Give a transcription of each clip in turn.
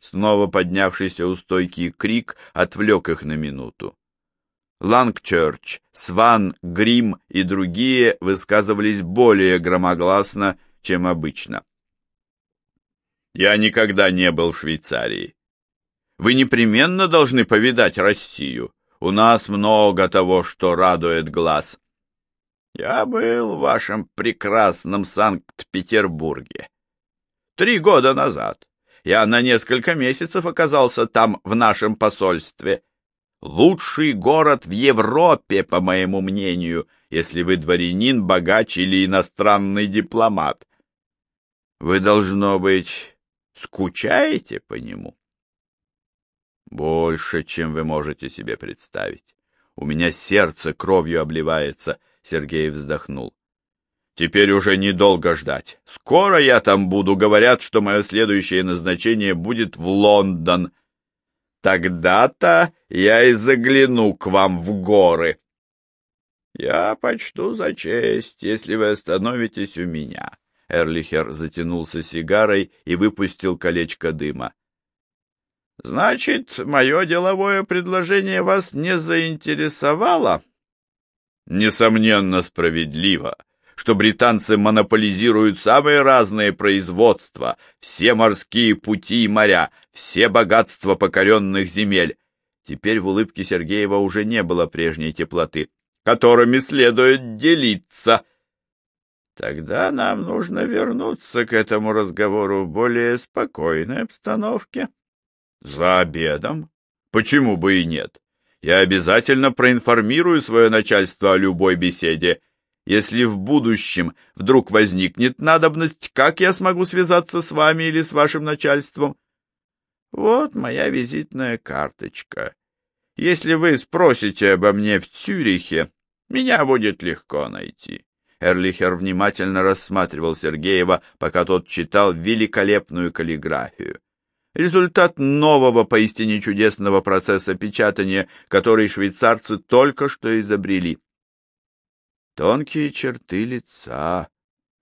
Снова поднявшийся у стойки крик отвлек их на минуту. Лангчерч, Сван, Грим и другие высказывались более громогласно, чем обычно. «Я никогда не был в Швейцарии. Вы непременно должны повидать Россию. У нас много того, что радует глаз». «Я был в вашем прекрасном Санкт-Петербурге. Три года назад. Я на несколько месяцев оказался там в нашем посольстве» лучший город в Европе, по моему мнению, если вы дворянин, богач или иностранный дипломат. Вы, должно быть, скучаете по нему? Больше, чем вы можете себе представить. У меня сердце кровью обливается, Сергей вздохнул. Теперь уже недолго ждать. Скоро я там буду. Говорят, что мое следующее назначение будет в Лондон. Тогда-то я и загляну к вам в горы. Я почту за честь, если вы остановитесь у меня. Эрлихер затянулся сигарой и выпустил колечко дыма. Значит, мое деловое предложение вас не заинтересовало? Несомненно, справедливо что британцы монополизируют самые разные производства, все морские пути и моря, все богатства покоренных земель. Теперь в улыбке Сергеева уже не было прежней теплоты, которыми следует делиться. Тогда нам нужно вернуться к этому разговору в более спокойной обстановке. За обедом? Почему бы и нет? Я обязательно проинформирую свое начальство о любой беседе. Если в будущем вдруг возникнет надобность, как я смогу связаться с вами или с вашим начальством? Вот моя визитная карточка. Если вы спросите обо мне в Цюрихе, меня будет легко найти. Эрлихер внимательно рассматривал Сергеева, пока тот читал великолепную каллиграфию. Результат нового, поистине чудесного процесса печатания, который швейцарцы только что изобрели. Тонкие черты лица,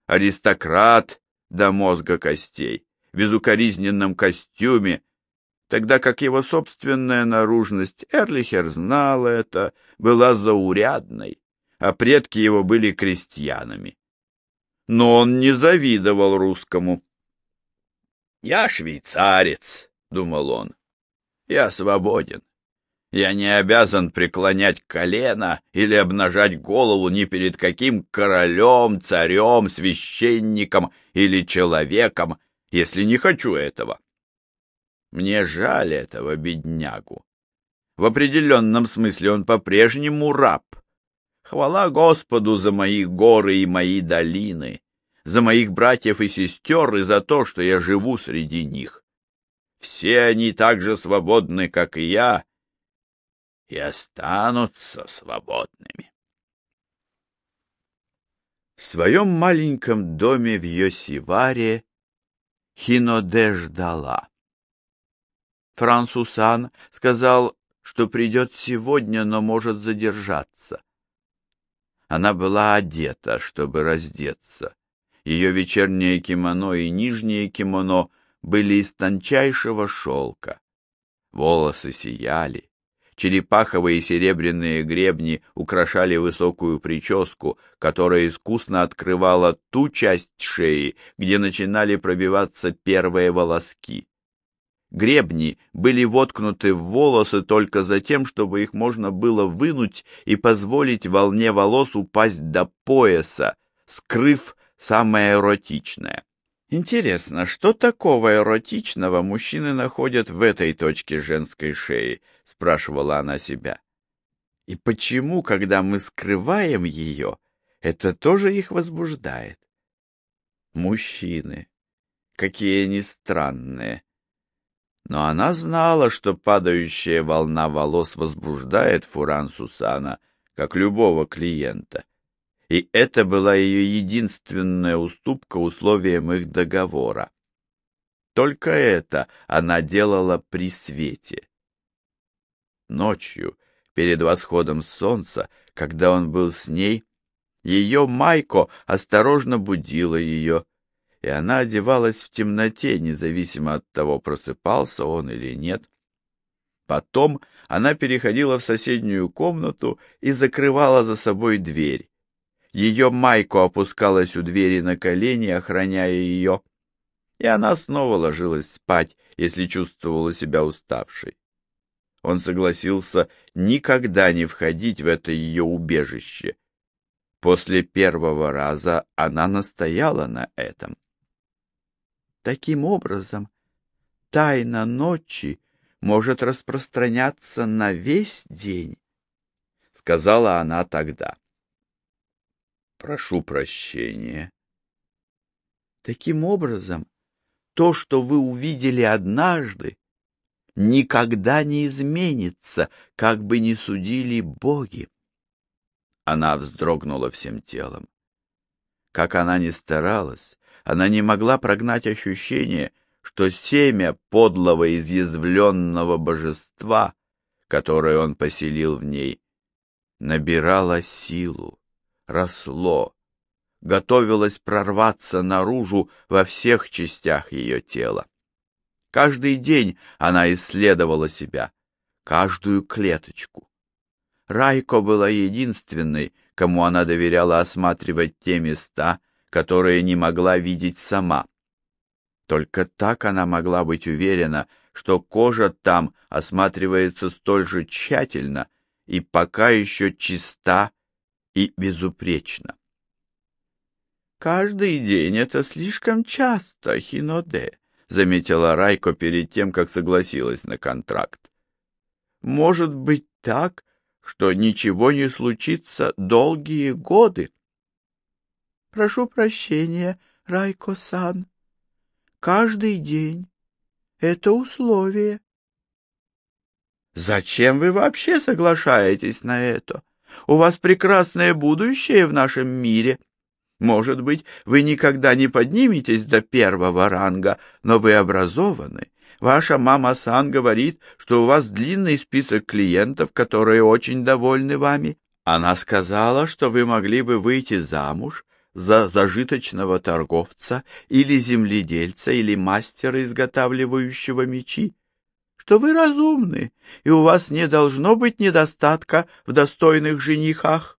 аристократ до мозга костей, в безукоризненном костюме, тогда как его собственная наружность, Эрлихер знал это, была заурядной, а предки его были крестьянами. Но он не завидовал русскому. «Я швейцарец», — думал он, — «я свободен. Я не обязан преклонять колено или обнажать голову ни перед каким королем, царем, священником или человеком, если не хочу этого. Мне жаль этого беднягу. В определенном смысле он по-прежнему раб. Хвала Господу за мои горы и мои долины, за моих братьев и сестер и за то, что я живу среди них. Все они так же свободны, как и я, и останутся свободными. В своем маленьком доме в Йосиваре Хиноде ждала. Франсусан сказал, что придет сегодня, но может задержаться. Она была одета, чтобы раздеться. Ее вечернее кимоно и нижнее кимоно были из тончайшего шелка. Волосы сияли, Черепаховые серебряные гребни украшали высокую прическу, которая искусно открывала ту часть шеи, где начинали пробиваться первые волоски. Гребни были воткнуты в волосы только за тем, чтобы их можно было вынуть и позволить волне волос упасть до пояса, скрыв самое эротичное. Интересно, что такого эротичного мужчины находят в этой точке женской шеи? спрашивала она себя. И почему, когда мы скрываем ее, это тоже их возбуждает? Мужчины, какие они странные. Но она знала, что падающая волна волос возбуждает Фуран Сусана, как любого клиента. И это была ее единственная уступка условиям их договора. Только это она делала при свете. Ночью, перед восходом солнца, когда он был с ней, ее Майко осторожно будила ее, и она одевалась в темноте, независимо от того, просыпался он или нет. Потом она переходила в соседнюю комнату и закрывала за собой дверь. Ее майку опускалась у двери на колени, охраняя ее, и она снова ложилась спать, если чувствовала себя уставшей. Он согласился никогда не входить в это ее убежище. После первого раза она настояла на этом. Таким образом, тайна ночи может распространяться на весь день, — сказала она тогда. Прошу прощения. Таким образом, то, что вы увидели однажды, никогда не изменится, как бы ни судили боги. Она вздрогнула всем телом. Как она ни старалась, она не могла прогнать ощущение, что семя подлого изъязвленного божества, которое он поселил в ней, набирало силу, росло, готовилось прорваться наружу во всех частях ее тела. Каждый день она исследовала себя, каждую клеточку. Райко была единственной, кому она доверяла осматривать те места, которые не могла видеть сама. Только так она могла быть уверена, что кожа там осматривается столь же тщательно и пока еще чиста и безупречна. «Каждый день это слишком часто, Хиноде», — заметила Райко перед тем, как согласилась на контракт. «Может быть так, что ничего не случится долгие годы?» «Прошу прощения, Райко-сан. Каждый день. Это условие». «Зачем вы вообще соглашаетесь на это? У вас прекрасное будущее в нашем мире». Может быть, вы никогда не подниметесь до первого ранга, но вы образованы. Ваша мама Сан говорит, что у вас длинный список клиентов, которые очень довольны вами. Она сказала, что вы могли бы выйти замуж за зажиточного торговца или земледельца или мастера, изготавливающего мечи, что вы разумны, и у вас не должно быть недостатка в достойных женихах.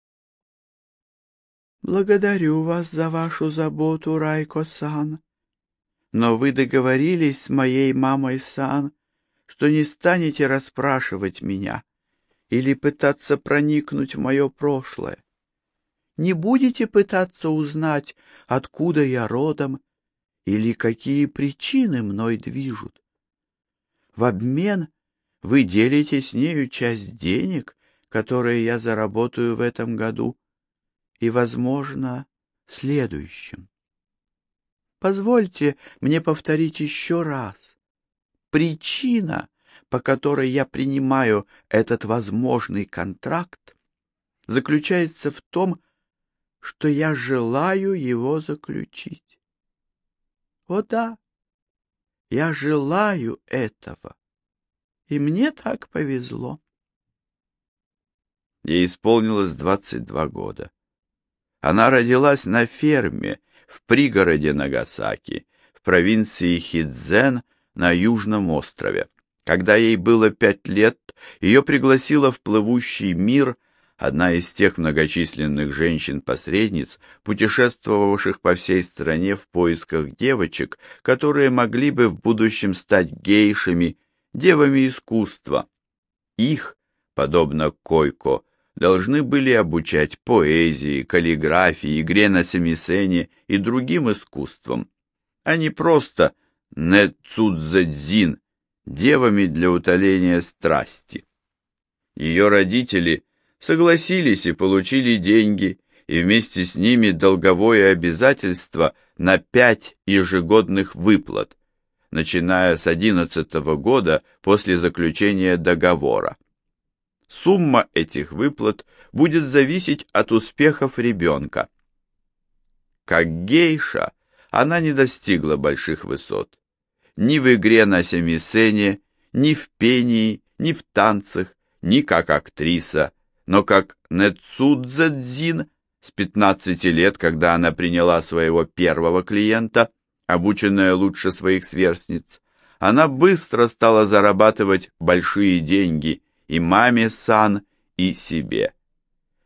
Благодарю вас за вашу заботу, Райко-сан. Но вы договорились с моей мамой-сан, что не станете расспрашивать меня или пытаться проникнуть в мое прошлое. Не будете пытаться узнать, откуда я родом или какие причины мной движут. В обмен вы делите с нею часть денег, которые я заработаю в этом году, и, возможно, следующем. Позвольте мне повторить еще раз. Причина, по которой я принимаю этот возможный контракт, заключается в том, что я желаю его заключить. О да, я желаю этого, и мне так повезло. Ей исполнилось двадцать два года. Она родилась на ферме в пригороде Нагасаки, в провинции Хидзен на Южном острове. Когда ей было пять лет, ее пригласила в плывущий мир одна из тех многочисленных женщин-посредниц, путешествовавших по всей стране в поисках девочек, которые могли бы в будущем стать гейшами, девами искусства. Их, подобно Койко, должны были обучать поэзии, каллиграфии, игре на семисене и другим искусствам, а не просто нецудзэдзин, девами для утоления страсти. Ее родители согласились и получили деньги, и вместе с ними долговое обязательство на пять ежегодных выплат, начиная с одиннадцатого года после заключения договора. Сумма этих выплат будет зависеть от успехов ребенка. Как гейша она не достигла больших высот. Ни в игре на семисене, ни в пении, ни в танцах, ни как актриса, но как Нецудзэдзин с 15 лет, когда она приняла своего первого клиента, Обученная лучше своих сверстниц, она быстро стала зарабатывать большие деньги и маме Сан, и себе.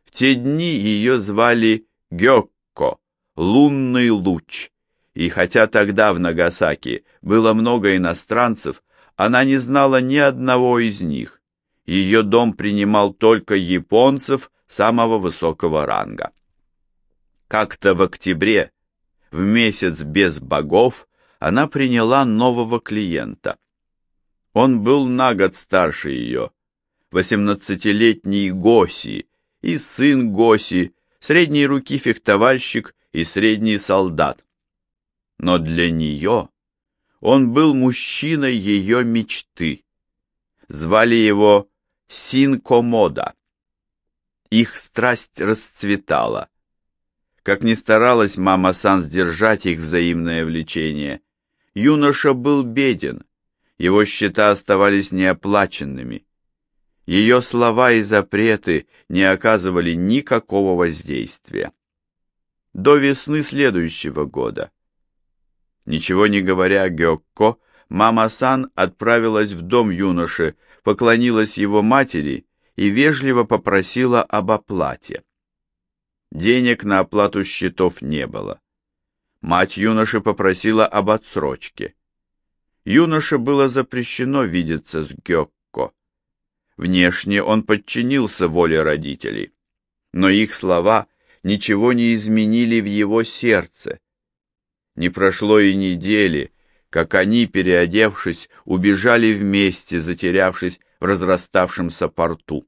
В те дни ее звали Гёкко, лунный луч, и хотя тогда в Нагасаки было много иностранцев, она не знала ни одного из них. Ее дом принимал только японцев самого высокого ранга. Как-то в октябре, в месяц без богов, она приняла нового клиента. Он был на год старше ее, восемнадцатилетний Госи и сын Госи, средней руки фехтовальщик и средний солдат. Но для нее он был мужчиной ее мечты. Звали его Синкомода. Их страсть расцветала. Как ни старалась мама Сан сдержать их взаимное влечение, Юноша был беден, его счета оставались неоплаченными. Ее слова и запреты не оказывали никакого воздействия. До весны следующего года. Ничего не говоря Гёкко, мама Сан отправилась в дом юноши, поклонилась его матери и вежливо попросила об оплате. Денег на оплату счетов не было. Мать юноши попросила об отсрочке. Юноше было запрещено видеться с Гёкко. Внешне он подчинился воле родителей, но их слова ничего не изменили в его сердце. Не прошло и недели, как они, переодевшись, убежали вместе, затерявшись в разраставшемся порту.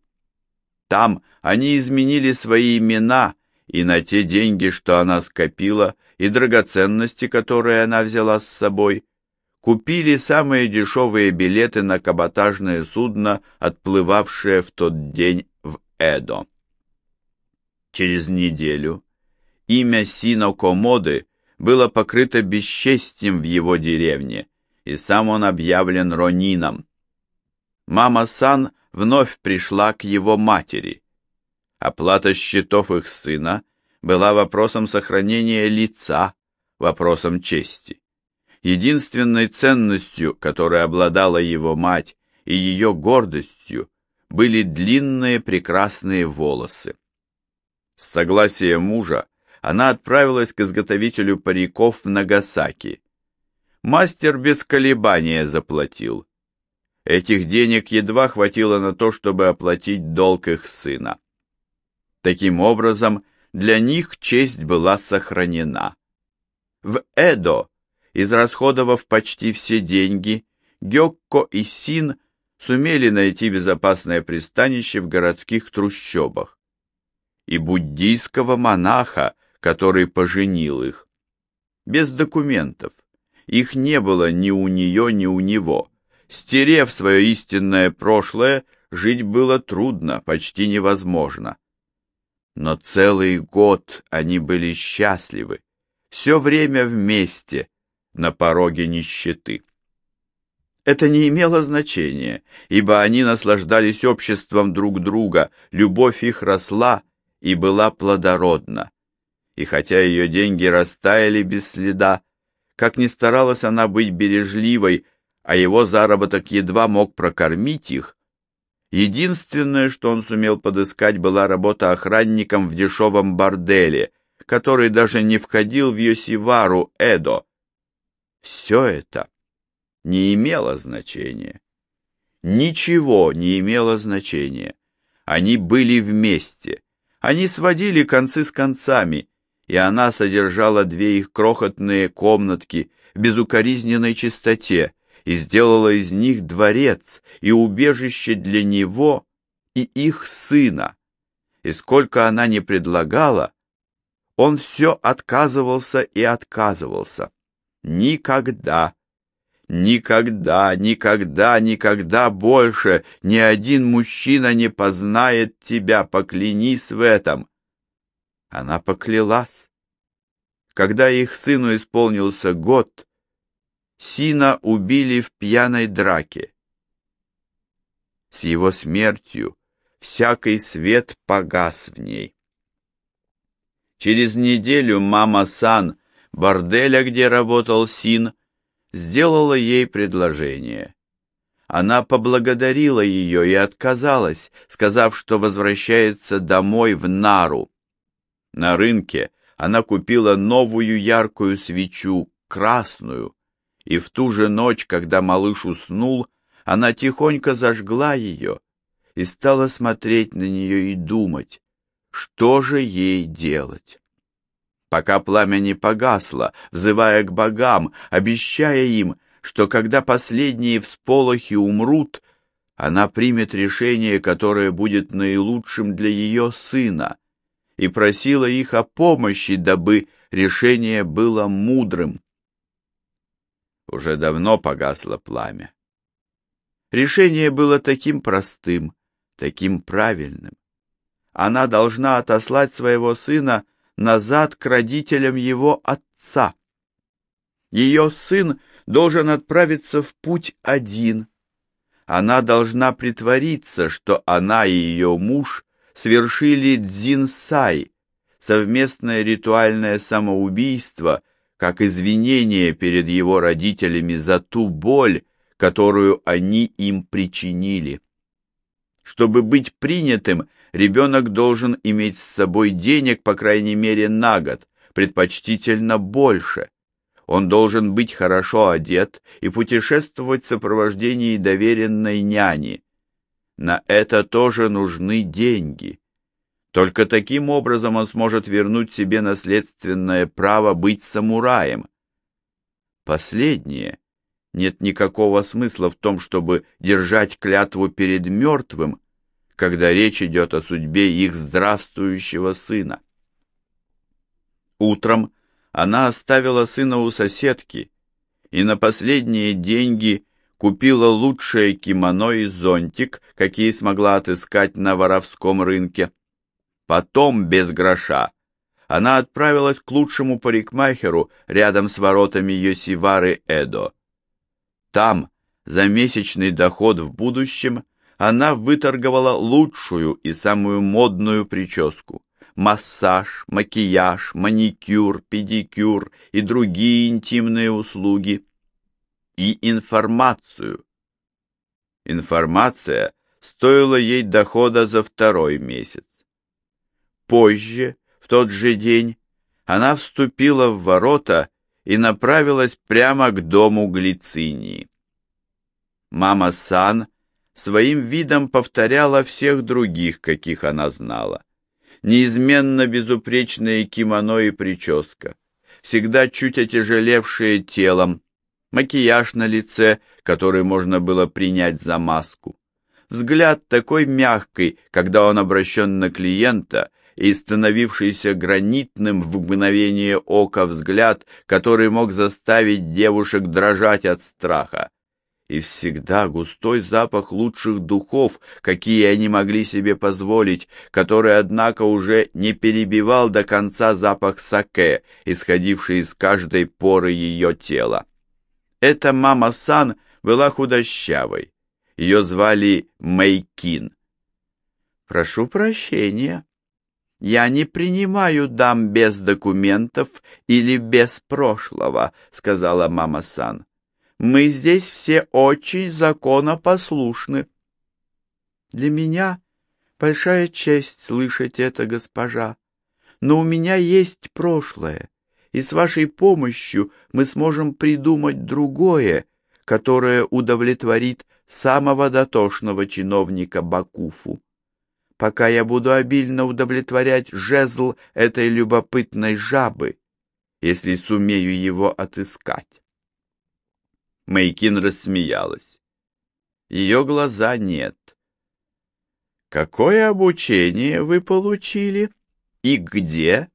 Там они изменили свои имена и на те деньги, что она скопила, и драгоценности, которые она взяла с собой, купили самые дешевые билеты на каботажное судно, отплывавшее в тот день в Эдо. Через неделю имя Сино Комоды было покрыто бесчестием в его деревне, и сам он объявлен Ронином. Мама Сан вновь пришла к его матери. Оплата счетов их сына была вопросом сохранения лица, вопросом чести. Единственной ценностью, которой обладала его мать, и ее гордостью, были длинные прекрасные волосы. С согласия мужа она отправилась к изготовителю париков в Нагасаки. Мастер без колебания заплатил. Этих денег едва хватило на то, чтобы оплатить долг их сына. Таким образом, для них честь была сохранена. В Эдо, израсходовав почти все деньги, Гёкко и Син сумели найти безопасное пристанище в городских трущобах. И буддийского монаха, который поженил их. Без документов. Их не было ни у нее, ни у него. Стерев свое истинное прошлое, жить было трудно, почти невозможно. Но целый год они были счастливы, все время вместе, на пороге нищеты. Это не имело значения, ибо они наслаждались обществом друг друга, любовь их росла и была плодородна. И хотя ее деньги растаяли без следа, как ни старалась она быть бережливой, а его заработок едва мог прокормить их, Единственное, что он сумел подыскать, была работа охранником в дешевом борделе, который даже не входил в Йосивару Эдо. Все это не имело значения. Ничего не имело значения. Они были вместе. Они сводили концы с концами, и она содержала две их крохотные комнатки в безукоризненной чистоте, и сделала из них дворец и убежище для него и их сына. И сколько она не предлагала, он все отказывался и отказывался. Никогда, никогда, никогда, никогда больше ни один мужчина не познает тебя, поклянись в этом. Она поклялась. Когда их сыну исполнился год, Сина убили в пьяной драке. С его смертью всякий свет погас в ней. Через неделю мама Сан борделя, где работал Син, сделала ей предложение. Она поблагодарила ее и отказалась, сказав, что возвращается домой в Нару. На рынке она купила новую яркую свечу, красную, и в ту же ночь, когда малыш уснул, она тихонько зажгла ее и стала смотреть на нее и думать, что же ей делать. Пока пламя не погасло, взывая к богам, обещая им, что когда последние всполохи умрут, она примет решение, которое будет наилучшим для ее сына, и просила их о помощи, дабы решение было мудрым. Уже давно погасло пламя. Решение было таким простым, таким правильным. Она должна отослать своего сына назад к родителям его отца. Ее сын должен отправиться в путь один. Она должна притвориться, что она и ее муж совершили дзинсай, совместное ритуальное самоубийство, как извинение перед его родителями за ту боль, которую они им причинили. Чтобы быть принятым, ребенок должен иметь с собой денег, по крайней мере, на год, предпочтительно больше. Он должен быть хорошо одет и путешествовать в сопровождении доверенной няни. На это тоже нужны деньги. Только таким образом он сможет вернуть себе наследственное право быть самураем. Последнее нет никакого смысла в том, чтобы держать клятву перед мертвым, когда речь идет о судьбе их здравствующего сына. Утром она оставила сына у соседки и на последние деньги купила лучшее кимоно и зонтик, какие смогла отыскать на воровском рынке. Потом, без гроша, она отправилась к лучшему парикмахеру рядом с воротами Йосивары Эдо. Там, за месячный доход в будущем, она выторговала лучшую и самую модную прическу. Массаж, макияж, маникюр, педикюр и другие интимные услуги. И информацию. Информация стоила ей дохода за второй месяц. Позже, в тот же день, она вступила в ворота и направилась прямо к дому Глицинии. Мама Сан своим видом повторяла всех других, каких она знала. Неизменно безупречное кимоно и прическа, всегда чуть отяжелевшие телом, макияж на лице, который можно было принять за маску. Взгляд такой мягкий, когда он обращен на клиента, и становившийся гранитным в мгновение ока взгляд, который мог заставить девушек дрожать от страха. И всегда густой запах лучших духов, какие они могли себе позволить, который, однако, уже не перебивал до конца запах саке, исходивший из каждой поры ее тела. Эта мама Сан была худощавой. Ее звали Мэйкин. «Прошу прощения», я не принимаю дам без документов или без прошлого, сказала мама Сан. Мы здесь все очень законопослушны. Для меня большая честь слышать это, госпожа. Но у меня есть прошлое, и с вашей помощью мы сможем придумать другое, которое удовлетворит самого дотошного чиновника Бакуфу пока я буду обильно удовлетворять жезл этой любопытной жабы, если сумею его отыскать. Мейкин рассмеялась. Ее глаза нет. Какое обучение вы получили? И где?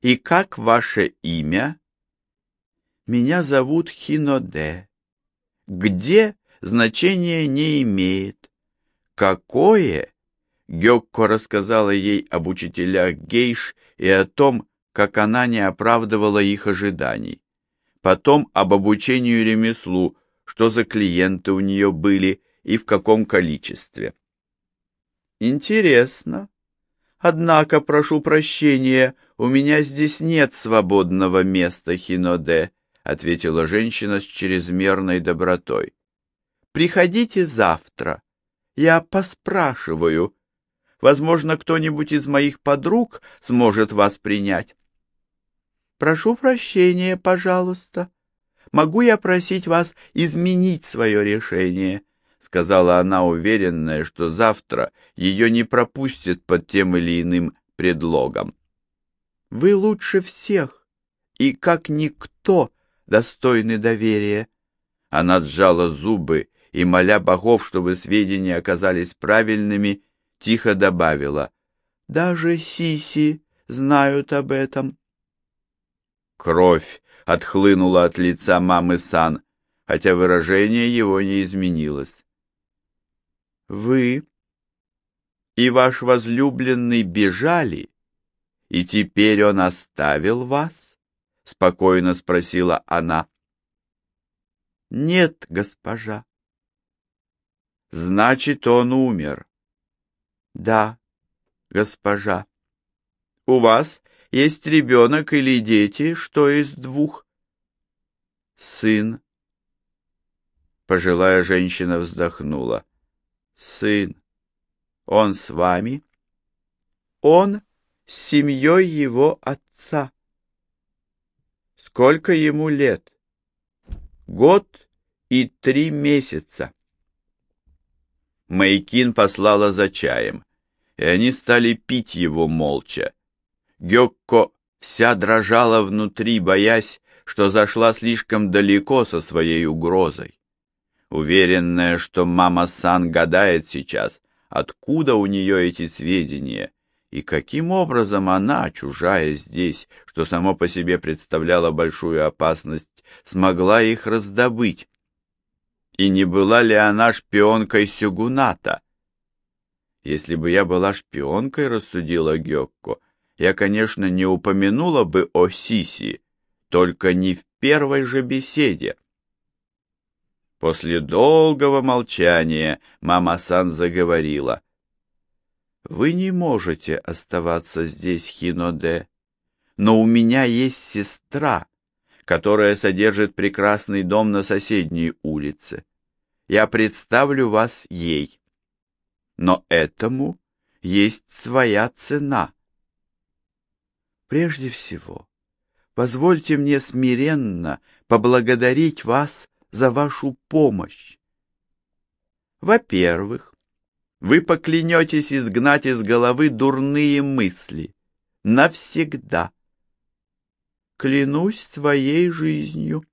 И как ваше имя? Меня зовут Хиноде. Где значения не имеет. Какое Гёкко рассказала ей об учителях гейш и о том, как она не оправдывала их ожиданий. Потом об обучению ремеслу, что за клиенты у нее были и в каком количестве. Интересно. Однако, прошу прощения, у меня здесь нет свободного места, Хиноде, ответила женщина с чрезмерной добротой. Приходите завтра. Я поспрашиваю. Возможно, кто-нибудь из моих подруг сможет вас принять. Прошу прощения, пожалуйста. Могу я просить вас изменить свое решение? — сказала она, уверенная, что завтра ее не пропустят под тем или иным предлогом. — Вы лучше всех, и как никто достойны доверия. Она сжала зубы и, моля богов, чтобы сведения оказались правильными, тихо добавила. — Даже Сиси знают об этом. Кровь отхлынула от лица мамы Сан, хотя выражение его не изменилось. Вы и ваш возлюбленный бежали, и теперь он оставил вас? — спокойно спросила она. — Нет, госпожа. — Значит, он умер. — Да, госпожа. — У вас есть ребенок или дети, что из двух? — Сын. Пожилая женщина вздохнула сын. Он с вами? Он с семьей его отца. Сколько ему лет? Год и три месяца. Майкин послала за чаем, и они стали пить его молча. Гёкко вся дрожала внутри, боясь, что зашла слишком далеко со своей угрозой уверенная, что мама Сан гадает сейчас, откуда у нее эти сведения, и каким образом она, чужая здесь, что само по себе представляло большую опасность, смогла их раздобыть. И не была ли она шпионкой Сюгуната? Если бы я была шпионкой, рассудила Гёкко, я, конечно, не упомянула бы о Сиси, только не в первой же беседе. После долгого молчания мама Сан заговорила. «Вы не можете оставаться здесь, Хиноде, но у меня есть сестра, которая содержит прекрасный дом на соседней улице. Я представлю вас ей. Но этому есть своя цена. Прежде всего, позвольте мне смиренно поблагодарить вас за вашу помощь. Во-первых, вы поклянетесь изгнать из головы дурные мысли. Навсегда. Клянусь своей жизнью.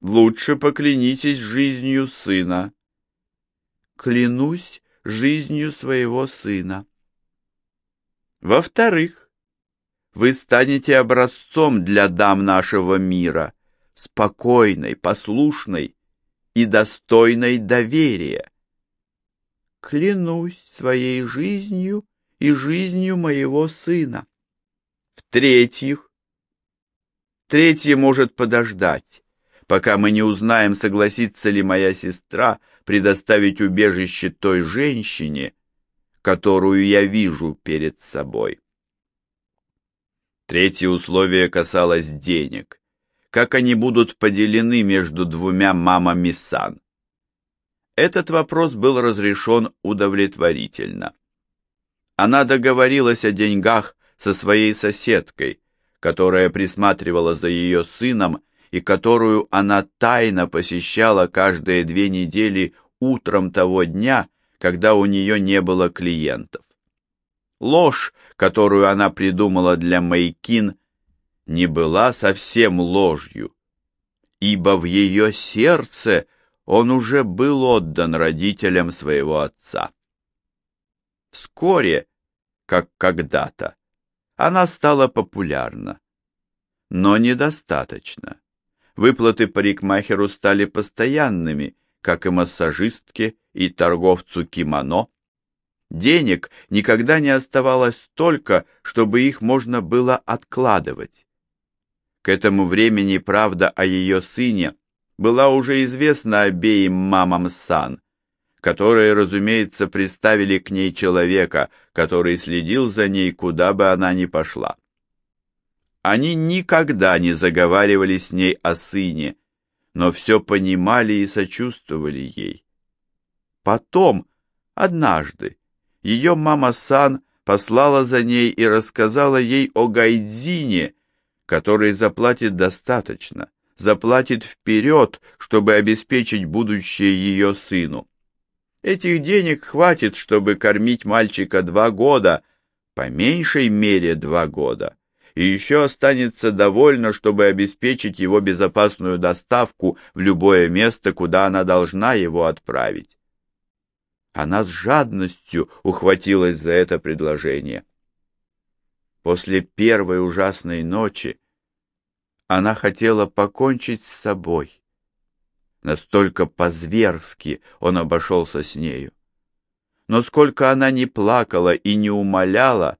Лучше поклянитесь жизнью сына. Клянусь жизнью своего сына. Во-вторых, вы станете образцом для дам нашего мира спокойной, послушной и достойной доверия. Клянусь своей жизнью и жизнью моего сына. В-третьих, третье может подождать, пока мы не узнаем, согласится ли моя сестра предоставить убежище той женщине, которую я вижу перед собой. Третье условие касалось денег как они будут поделены между двумя мамами Сан. Этот вопрос был разрешен удовлетворительно. Она договорилась о деньгах со своей соседкой, которая присматривала за ее сыном и которую она тайно посещала каждые две недели утром того дня, когда у нее не было клиентов. Ложь, которую она придумала для Мэйкин, не была совсем ложью, ибо в ее сердце он уже был отдан родителям своего отца. Вскоре, как когда-то, она стала популярна, но недостаточно. Выплаты парикмахеру стали постоянными, как и массажистке и торговцу кимоно. Денег никогда не оставалось столько, чтобы их можно было откладывать. К этому времени правда о ее сыне была уже известна обеим мамам Сан, которые, разумеется, приставили к ней человека, который следил за ней, куда бы она ни пошла. Они никогда не заговаривали с ней о сыне, но все понимали и сочувствовали ей. Потом, однажды, ее мама Сан послала за ней и рассказала ей о Гайдзине, который заплатит достаточно, заплатит вперед, чтобы обеспечить будущее ее сыну. Этих денег хватит, чтобы кормить мальчика два года, по меньшей мере два года, и еще останется довольно, чтобы обеспечить его безопасную доставку в любое место, куда она должна его отправить. Она с жадностью ухватилась за это предложение. После первой ужасной ночи она хотела покончить с собой. Настолько по-зверски он обошелся с нею. Но сколько она не плакала и не умоляла,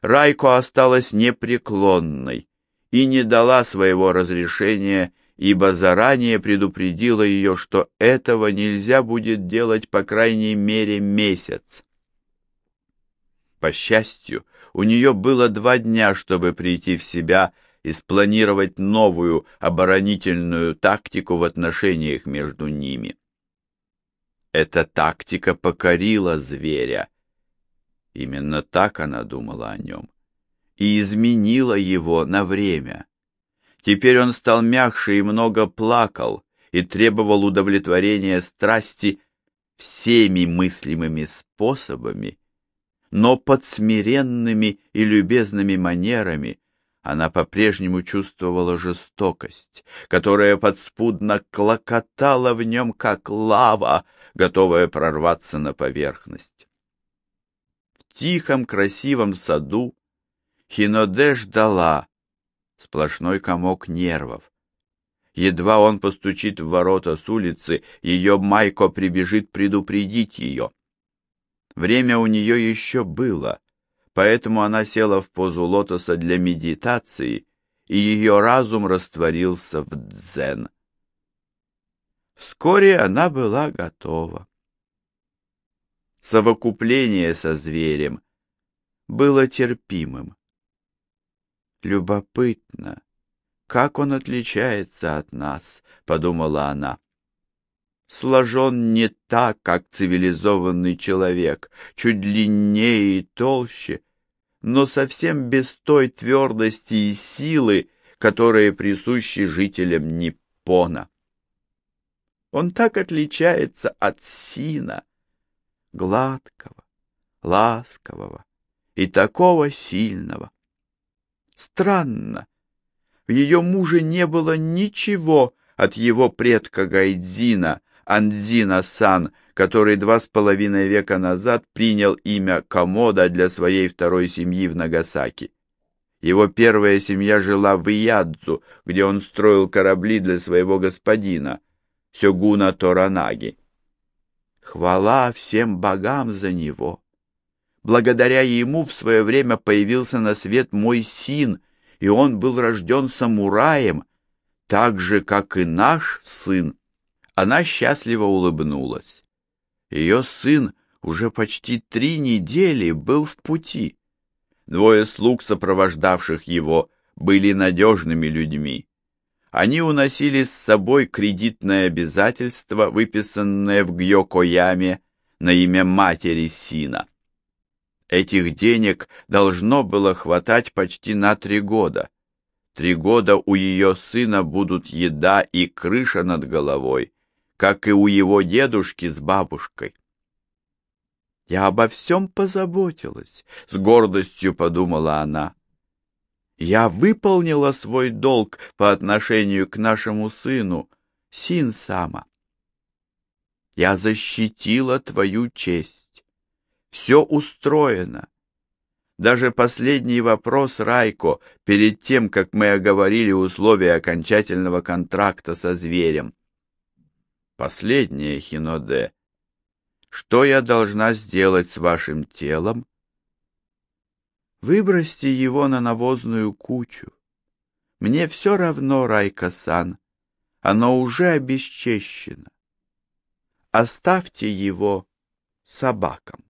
Райко осталась непреклонной и не дала своего разрешения ибо заранее предупредила ее, что этого нельзя будет делать по крайней мере месяц. По счастью, у нее было два дня, чтобы прийти в себя и спланировать новую оборонительную тактику в отношениях между ними. Эта тактика покорила зверя. Именно так она думала о нем и изменила его на время. Теперь он стал мягче и много плакал, и требовал удовлетворения страсти всеми мыслимыми способами, но под смиренными и любезными манерами она по-прежнему чувствовала жестокость, которая подспудно клокотала в нем, как лава, готовая прорваться на поверхность. В тихом красивом саду Хиноде ждала, сплошной комок нервов. Едва он постучит в ворота с улицы, ее Майко прибежит предупредить ее. Время у нее еще было, поэтому она села в позу лотоса для медитации, и ее разум растворился в дзен. Вскоре она была готова. Совокупление со зверем было терпимым. Любопытно, как он отличается от нас, подумала она. Сложен не так, как цивилизованный человек, чуть длиннее и толще, но совсем без той твердости и силы, которые присущи жителям Ниппона. Он так отличается от Сина, гладкого, ласкового и такого сильного. Странно. В ее муже не было ничего от его предка Гайдзина, Андзина-сан, который два с половиной века назад принял имя Комода для своей второй семьи в Нагасаки. Его первая семья жила в Иядзу, где он строил корабли для своего господина, Сёгуна Торанаги. Хвала всем богам за него! Благодаря ему в свое время появился на свет мой син, и он был рожден самураем, так же, как и наш сын. Она счастливо улыбнулась. Ее сын уже почти три недели был в пути. Двое слуг, сопровождавших его, были надежными людьми. Они уносили с собой кредитное обязательство, выписанное в Гьокояме на имя матери Сина. Этих денег должно было хватать почти на три года. Три года у ее сына будут еда и крыша над головой, как и у его дедушки с бабушкой. «Я обо всем позаботилась», — с гордостью подумала она. «Я выполнила свой долг по отношению к нашему сыну, Син-сама. Я защитила твою честь. Все устроено. Даже последний вопрос Райко, перед тем, как мы оговорили условия окончательного контракта со зверем. Последнее, Хиноде. Что я должна сделать с вашим телом? Выбросьте его на навозную кучу. Мне все равно, Райко-сан, оно уже обесчещено. оставьте его собакам.